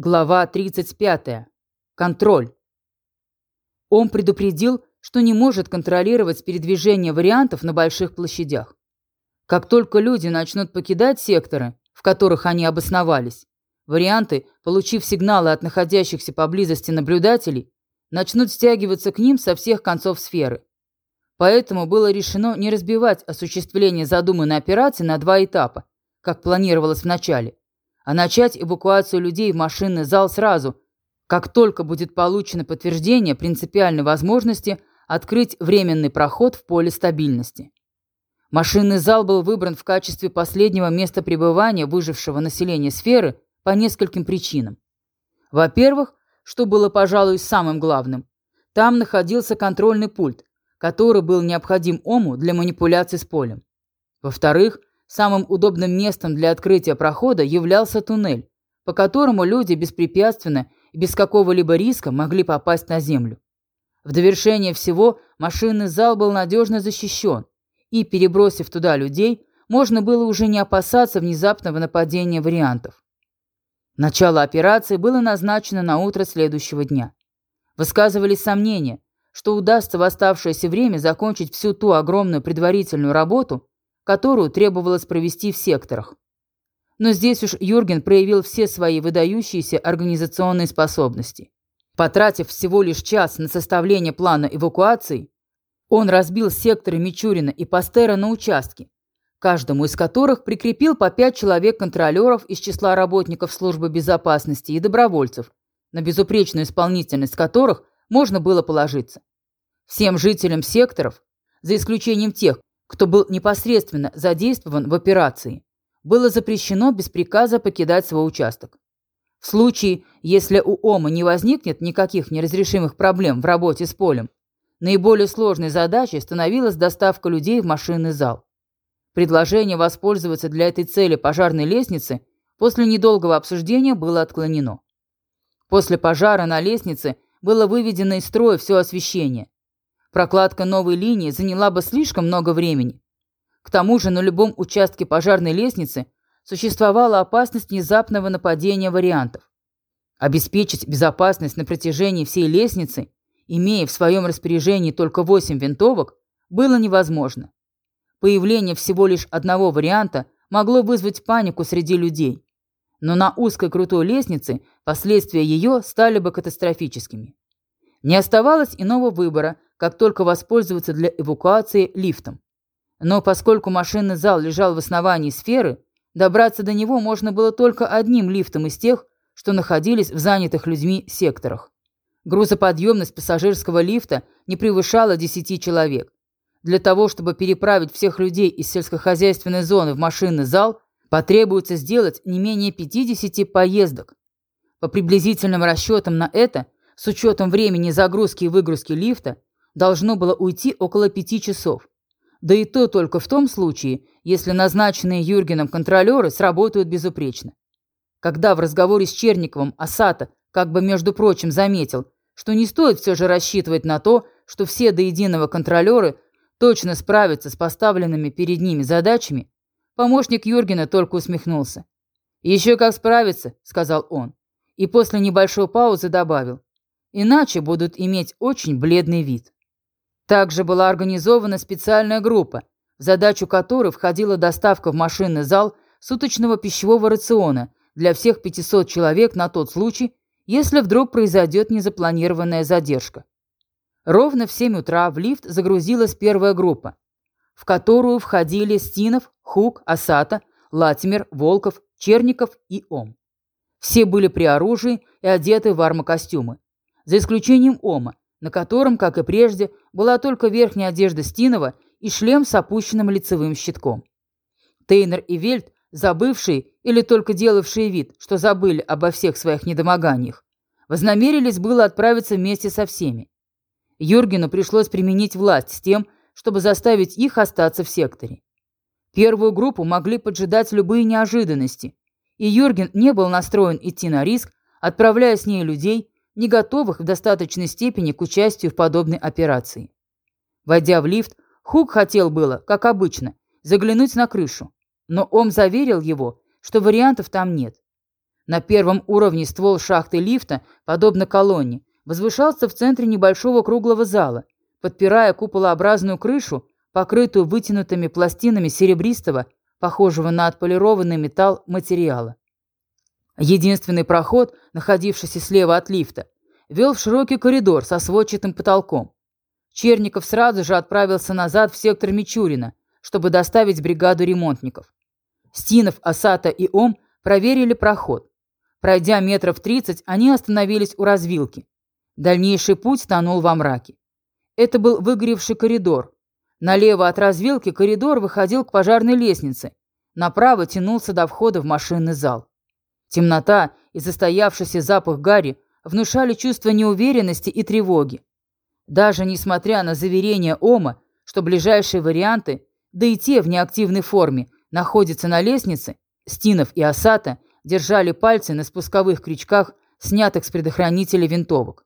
Глава 35. Контроль. Он предупредил, что не может контролировать передвижение вариантов на больших площадях. Как только люди начнут покидать секторы, в которых они обосновались, варианты, получив сигналы от находящихся поблизости наблюдателей, начнут стягиваться к ним со всех концов сферы. Поэтому было решено не разбивать осуществление задуманной операции на два этапа, как планировалось в начале, а начать эвакуацию людей в машинный зал сразу, как только будет получено подтверждение принципиальной возможности открыть временный проход в поле стабильности. Машинный зал был выбран в качестве последнего места пребывания выжившего населения сферы по нескольким причинам. Во-первых, что было, пожалуй, самым главным, там находился контрольный пульт, который был необходим ОМУ для манипуляций с полем. Во-вторых, Самым удобным местом для открытия прохода являлся туннель, по которому люди беспрепятственно и без какого-либо риска могли попасть на землю. В довершение всего машинный зал был надежно защищен, и, перебросив туда людей, можно было уже не опасаться внезапного нападения вариантов. Начало операции было назначено на утро следующего дня. Высказывались сомнения, что удастся в оставшееся время закончить всю ту огромную предварительную работу, которую требовалось провести в секторах. Но здесь уж Юрген проявил все свои выдающиеся организационные способности. Потратив всего лишь час на составление плана эвакуации, он разбил секторы Мичурина и Пастера на участки, каждому из которых прикрепил по пять человек-контролеров из числа работников службы безопасности и добровольцев, на безупречную исполнительность которых можно было положиться. Всем жителям секторов, за исключением тех, кто был непосредственно задействован в операции, было запрещено без приказа покидать свой участок. В случае, если у ОМА не возникнет никаких неразрешимых проблем в работе с полем, наиболее сложной задачей становилась доставка людей в машинный зал. Предложение воспользоваться для этой цели пожарной лестницы после недолгого обсуждения было отклонено. После пожара на лестнице было выведено из строя все освещение, Прокладка новой линии заняла бы слишком много времени. К тому же на любом участке пожарной лестницы существовала опасность внезапного нападения вариантов. Обеспечить безопасность на протяжении всей лестницы, имея в своем распоряжении только 8 винтовок, было невозможно. Появление всего лишь одного варианта могло вызвать панику среди людей. Но на узкой крутой лестнице последствия ее стали бы катастрофическими. Не оставалось иного выбора, как только воспользоваться для эвакуации лифтом. Но поскольку машинный зал лежал в основании сферы, добраться до него можно было только одним лифтом из тех, что находились в занятых людьми секторах. Грузоподъемность пассажирского лифта не превышала 10 человек. Для того, чтобы переправить всех людей из сельскохозяйственной зоны в машинный зал, потребуется сделать не менее 50 поездок. По приблизительным расчетам на это, с учетом времени загрузки и выгрузки лифта, должно было уйти около пяти часов. Да и то только в том случае, если назначенные Юргеном контролеры сработают безупречно. Когда в разговоре с Черниковым Асата как бы между прочим заметил, что не стоит все же рассчитывать на то, что все до единого контролеры точно справятся с поставленными перед ними задачами, помощник Юргена только усмехнулся. «Еще как справиться», — сказал он, и после небольшой паузы добавил, «иначе будут иметь очень бледный вид». Также была организована специальная группа, в задачу которой входила доставка в машинный зал суточного пищевого рациона для всех 500 человек на тот случай, если вдруг произойдет незапланированная задержка. Ровно в 7 утра в лифт загрузилась первая группа, в которую входили Стинов, Хук, Асата, Латимер, Волков, Черников и Ом. Все были при оружии и одеты в армокостюмы, за исключением Ома, на котором, как и прежде, была только верхняя одежда Стинова и шлем с опущенным лицевым щитком. Тейнер и Вельт, забывшие или только делавшие вид, что забыли обо всех своих недомоганиях, вознамерились было отправиться вместе со всеми. Юргену пришлось применить власть с тем, чтобы заставить их остаться в секторе. Первую группу могли поджидать любые неожиданности, и Юрген не был настроен идти на риск, отправляя с ней людей, не готовых в достаточной степени к участию в подобной операции. Войдя в лифт, Хук хотел было, как обычно, заглянуть на крышу, но Ом заверил его, что вариантов там нет. На первом уровне ствол шахты лифта, подобно колонне, возвышался в центре небольшого круглого зала, подпирая куполообразную крышу, покрытую вытянутыми пластинами серебристого, похожего на отполированный металл, материала. Единственный проход, находившийся слева от лифта, вел в широкий коридор со сводчатым потолком. Черников сразу же отправился назад в сектор Мичурина, чтобы доставить бригаду ремонтников. Стинов, Асата и Ом проверили проход. Пройдя метров тридцать, они остановились у развилки. Дальнейший путь тонул во мраке. Это был выгоревший коридор. Налево от развилки коридор выходил к пожарной лестнице. Направо тянулся до входа в машинный зал. Темнота и застоявшийся запах гари внушали чувство неуверенности и тревоги. Даже несмотря на заверения Ома, что ближайшие варианты, да и те в неактивной форме, находятся на лестнице, Стинов и Асата держали пальцы на спусковых крючках, снятых с предохранителя винтовок.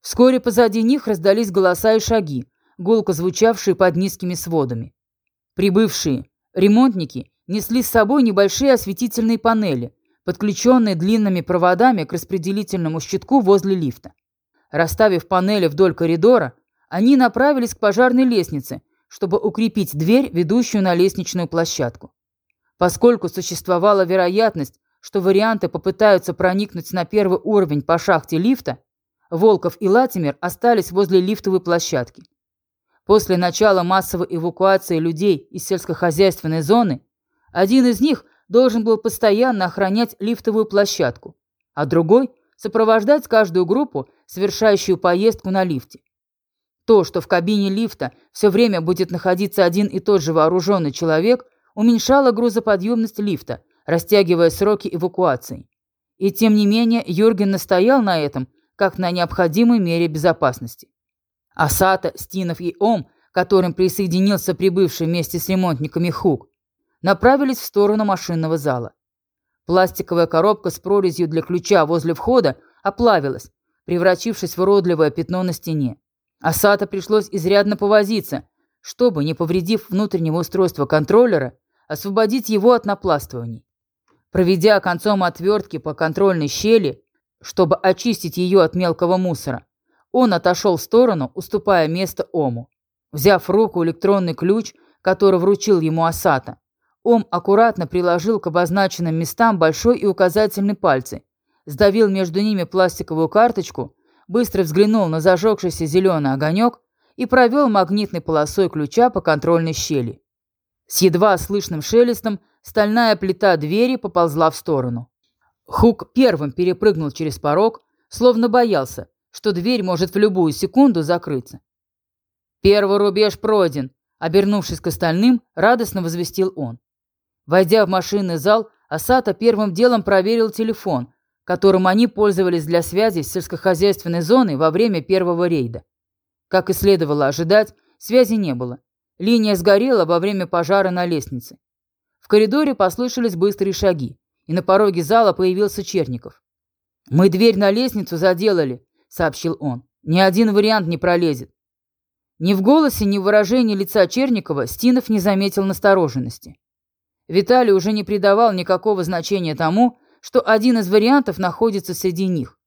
Вскоре позади них раздались голоса и шаги, гулко звучавшие под низкими сводами. Прибывшие ремонтники несли с собой небольшие осветительные панели, подключенные длинными проводами к распределительному щитку возле лифта. Расставив панели вдоль коридора, они направились к пожарной лестнице, чтобы укрепить дверь, ведущую на лестничную площадку. Поскольку существовала вероятность, что варианты попытаются проникнуть на первый уровень по шахте лифта, Волков и Латимер остались возле лифтовой площадки. После начала массовой эвакуации людей из сельскохозяйственной зоны, один из них должен был постоянно охранять лифтовую площадку, а другой – сопровождать каждую группу, совершающую поездку на лифте. То, что в кабине лифта все время будет находиться один и тот же вооруженный человек, уменьшало грузоподъемность лифта, растягивая сроки эвакуации. И тем не менее Юрген настоял на этом, как на необходимой мере безопасности. Асата, Стинов и Ом, которым присоединился прибывший вместе с ремонтниками Хук, направились в сторону машинного зала. Пластиковая коробка с прорезью для ключа возле входа оплавилась, превратившись в уродливое пятно на стене. Асата пришлось изрядно повозиться, чтобы, не повредив внутреннего устройства контроллера, освободить его от напластываний. Проведя концом отвертки по контрольной щели, чтобы очистить ее от мелкого мусора, он отошел в сторону, уступая место Ому. Взяв в руку электронный ключ, который вручил ему Асата, Ом аккуратно приложил к обозначенным местам большой и указательный пальцы, сдавил между ними пластиковую карточку, быстро взглянул на зажегшийся зеленый огонек и провел магнитной полосой ключа по контрольной щели. С едва слышным шелестом стальная плита двери поползла в сторону. Хук первым перепрыгнул через порог, словно боялся, что дверь может в любую секунду закрыться. «Первый рубеж пройден», — обернувшись к остальным, радостно возвестил он. Войдя в машинный зал, Асата первым делом проверил телефон, которым они пользовались для связи с сельскохозяйственной зоной во время первого рейда. Как и следовало ожидать, связи не было. Линия сгорела во время пожара на лестнице. В коридоре послышались быстрые шаги, и на пороге зала появился Черников. «Мы дверь на лестницу заделали», — сообщил он. «Ни один вариант не пролезет». Ни в голосе, ни в выражении лица Черникова Стинов не заметил настороженности. Виталий уже не придавал никакого значения тому, что один из вариантов находится среди них.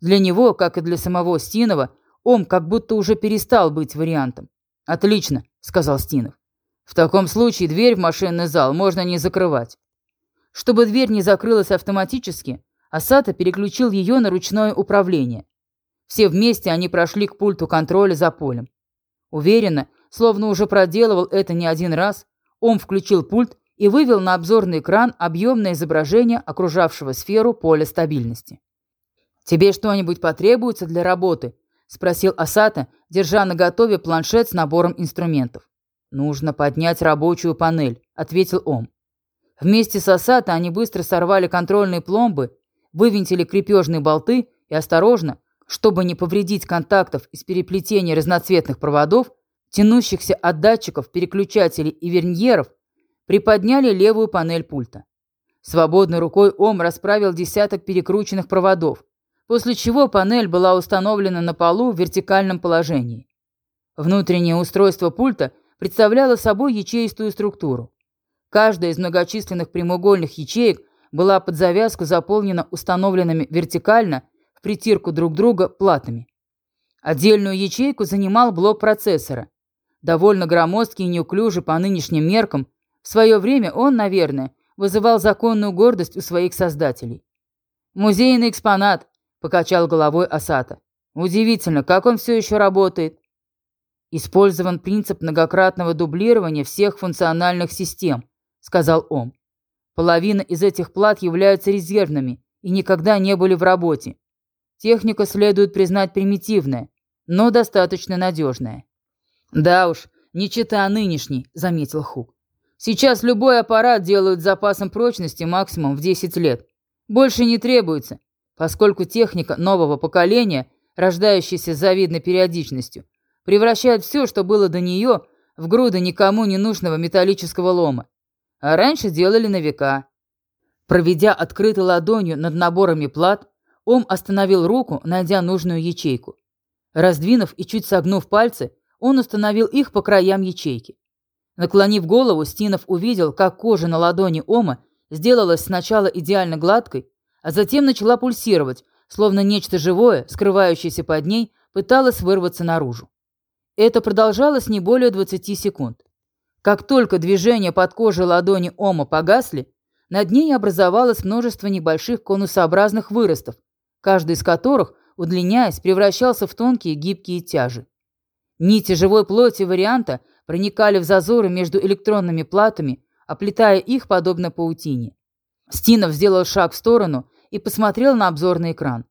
Для него, как и для самого Стинова, Ом как будто уже перестал быть вариантом. «Отлично», — сказал Стинов. «В таком случае дверь в машинный зал можно не закрывать». Чтобы дверь не закрылась автоматически, Асата переключил ее на ручное управление. Все вместе они прошли к пульту контроля за полем. Уверенно, словно уже проделывал это не один раз, Ом включил пульт и вывел на обзорный экран объемное изображение окружавшего сферу поля стабильности. «Тебе что-нибудь потребуется для работы?» – спросил Асата, держа на готове планшет с набором инструментов. «Нужно поднять рабочую панель», – ответил он. Вместе с Асата они быстро сорвали контрольные пломбы, вывинтили крепежные болты и осторожно, чтобы не повредить контактов из переплетения разноцветных проводов, тянущихся от датчиков, переключателей и верньеров, приподняли левую панель пульта. Свободной рукой Ом расправил десяток перекрученных проводов, после чего панель была установлена на полу в вертикальном положении. Внутреннее устройство пульта представляло собой ячеистую структуру. Каждая из многочисленных прямоугольных ячеек была под завязку заполнена установленными вертикально в притирку друг друга платами. Отдельную ячейку занимал блок процессора. Довольно громоздкий и неуклюжий по нынешним меркам, в свое время он, наверное, вызывал законную гордость у своих создателей. «Музейный экспонат», — покачал головой Асата. «Удивительно, как он все еще работает». «Использован принцип многократного дублирования всех функциональных систем», — сказал он. «Половина из этих плат являются резервными и никогда не были в работе. Техника следует признать примитивная, но достаточно надежная». «Да уж, не чита нынешней», — заметил Хук. Сейчас любой аппарат делают с запасом прочности максимум в 10 лет. Больше не требуется, поскольку техника нового поколения, рождающаяся с завидной периодичностью, превращает все, что было до нее, в груды никому не нужного металлического лома. А раньше делали на века. Проведя открытой ладонью над наборами плат, он остановил руку, найдя нужную ячейку. Раздвинув и чуть согнув пальцы, он установил их по краям ячейки. Наклонив голову, Стинов увидел, как кожа на ладони Ома сделалась сначала идеально гладкой, а затем начала пульсировать, словно нечто живое, скрывающееся под ней, пыталось вырваться наружу. Это продолжалось не более 20 секунд. Как только движения под кожей ладони Ома погасли, над ней образовалось множество небольших конусообразных выростов, каждый из которых, удлиняясь, превращался в тонкие гибкие тяжи. Нити живой плоти варианта – проникали в зазоры между электронными платами, оплетая их подобно паутине. Стинов сделал шаг в сторону и посмотрел на обзорный экран.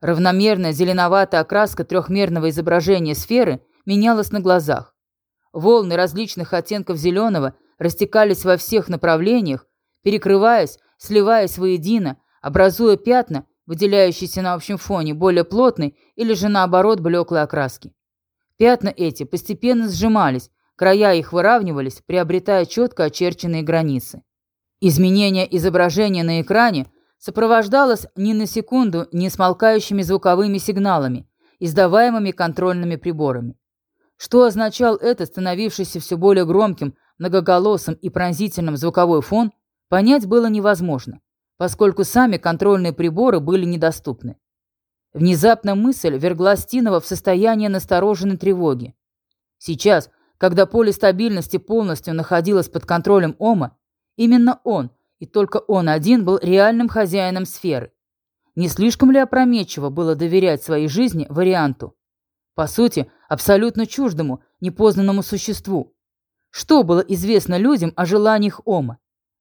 Равномерная зеленоватая окраска трехмерного изображения сферы менялась на глазах. Волны различных оттенков зеленого растекались во всех направлениях, перекрываясь, сливаясь воедино, образуя пятна, выделяющиеся на общем фоне более плотной или же наоборот блеклой окраски. Пятна эти постепенно сжимались, Края их выравнивались, приобретая четко очерченные границы. Изменение изображения на экране сопровождалось ни на секунду не смолкающими звуковыми сигналами, издаваемыми контрольными приборами. Что означал этот становившийся все более громким, многоголосым и пронзительным звуковой фон, понять было невозможно, поскольку сами контрольные приборы были недоступны. Внезапно мысль вергла Стинова в состояние настороженной тревоги. Сейчас, когда поле стабильности полностью находилось под контролем Ома, именно он, и только он один, был реальным хозяином сферы. Не слишком ли опрометчиво было доверять своей жизни варианту? По сути, абсолютно чуждому, непознанному существу. Что было известно людям о желаниях Ома,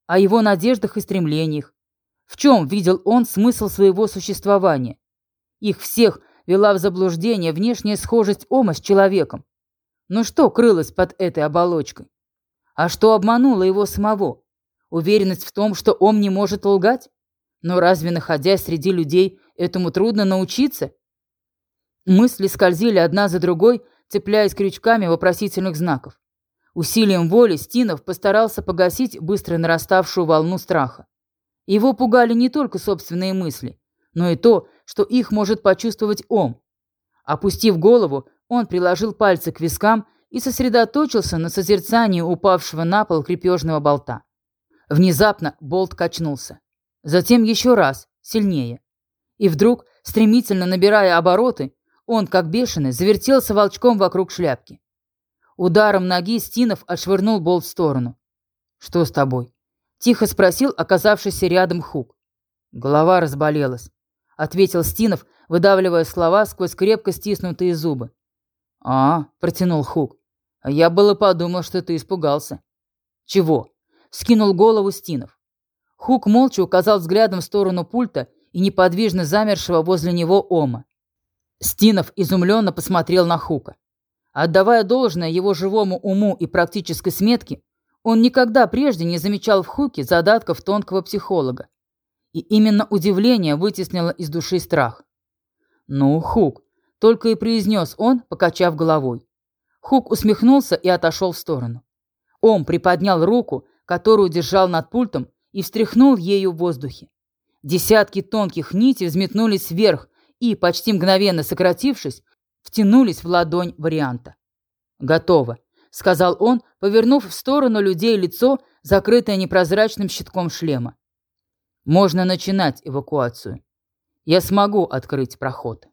о его надеждах и стремлениях? В чем видел он смысл своего существования? Их всех вела в заблуждение внешняя схожесть Ома с человеком. Но что крылось под этой оболочкой? А что обмануло его самого? Уверенность в том, что он не может лгать? Но разве, находясь среди людей, этому трудно научиться? Мысли скользили одна за другой, цепляясь крючками вопросительных знаков. Усилием воли Стинов постарался погасить быстро нараставшую волну страха. Его пугали не только собственные мысли, но и то, что их может почувствовать он. Опустив голову, он приложил пальцы к вискам и сосредоточился на созерцании упавшего на пол крепежного болта. Внезапно болт качнулся. Затем еще раз, сильнее. И вдруг, стремительно набирая обороты, он, как бешеный, завертелся волчком вокруг шляпки. Ударом ноги Стинов отшвырнул болт в сторону. «Что с тобой?» — тихо спросил оказавшийся рядом Хук. Голова разболелась, — ответил Стинов, выдавливая слова сквозь крепко стиснутые зубы. «А, — протянул Хук, — я было подумал, что ты испугался». «Чего?» — скинул голову Стинов. Хук молча указал взглядом в сторону пульта и неподвижно замершего возле него Ома. Стинов изумленно посмотрел на Хука. Отдавая должное его живому уму и практической сметке, он никогда прежде не замечал в Хуке задатков тонкого психолога. И именно удивление вытеснило из души страх. «Ну, Хук, только и произнес он, покачав головой. Хук усмехнулся и отошел в сторону. Ом приподнял руку, которую держал над пультом, и встряхнул ею в воздухе. Десятки тонких нитей взметнулись вверх и, почти мгновенно сократившись, втянулись в ладонь варианта. «Готово», — сказал он, повернув в сторону людей лицо, закрытое непрозрачным щитком шлема. Можно начинать эвакуацию. Я смогу открыть проход.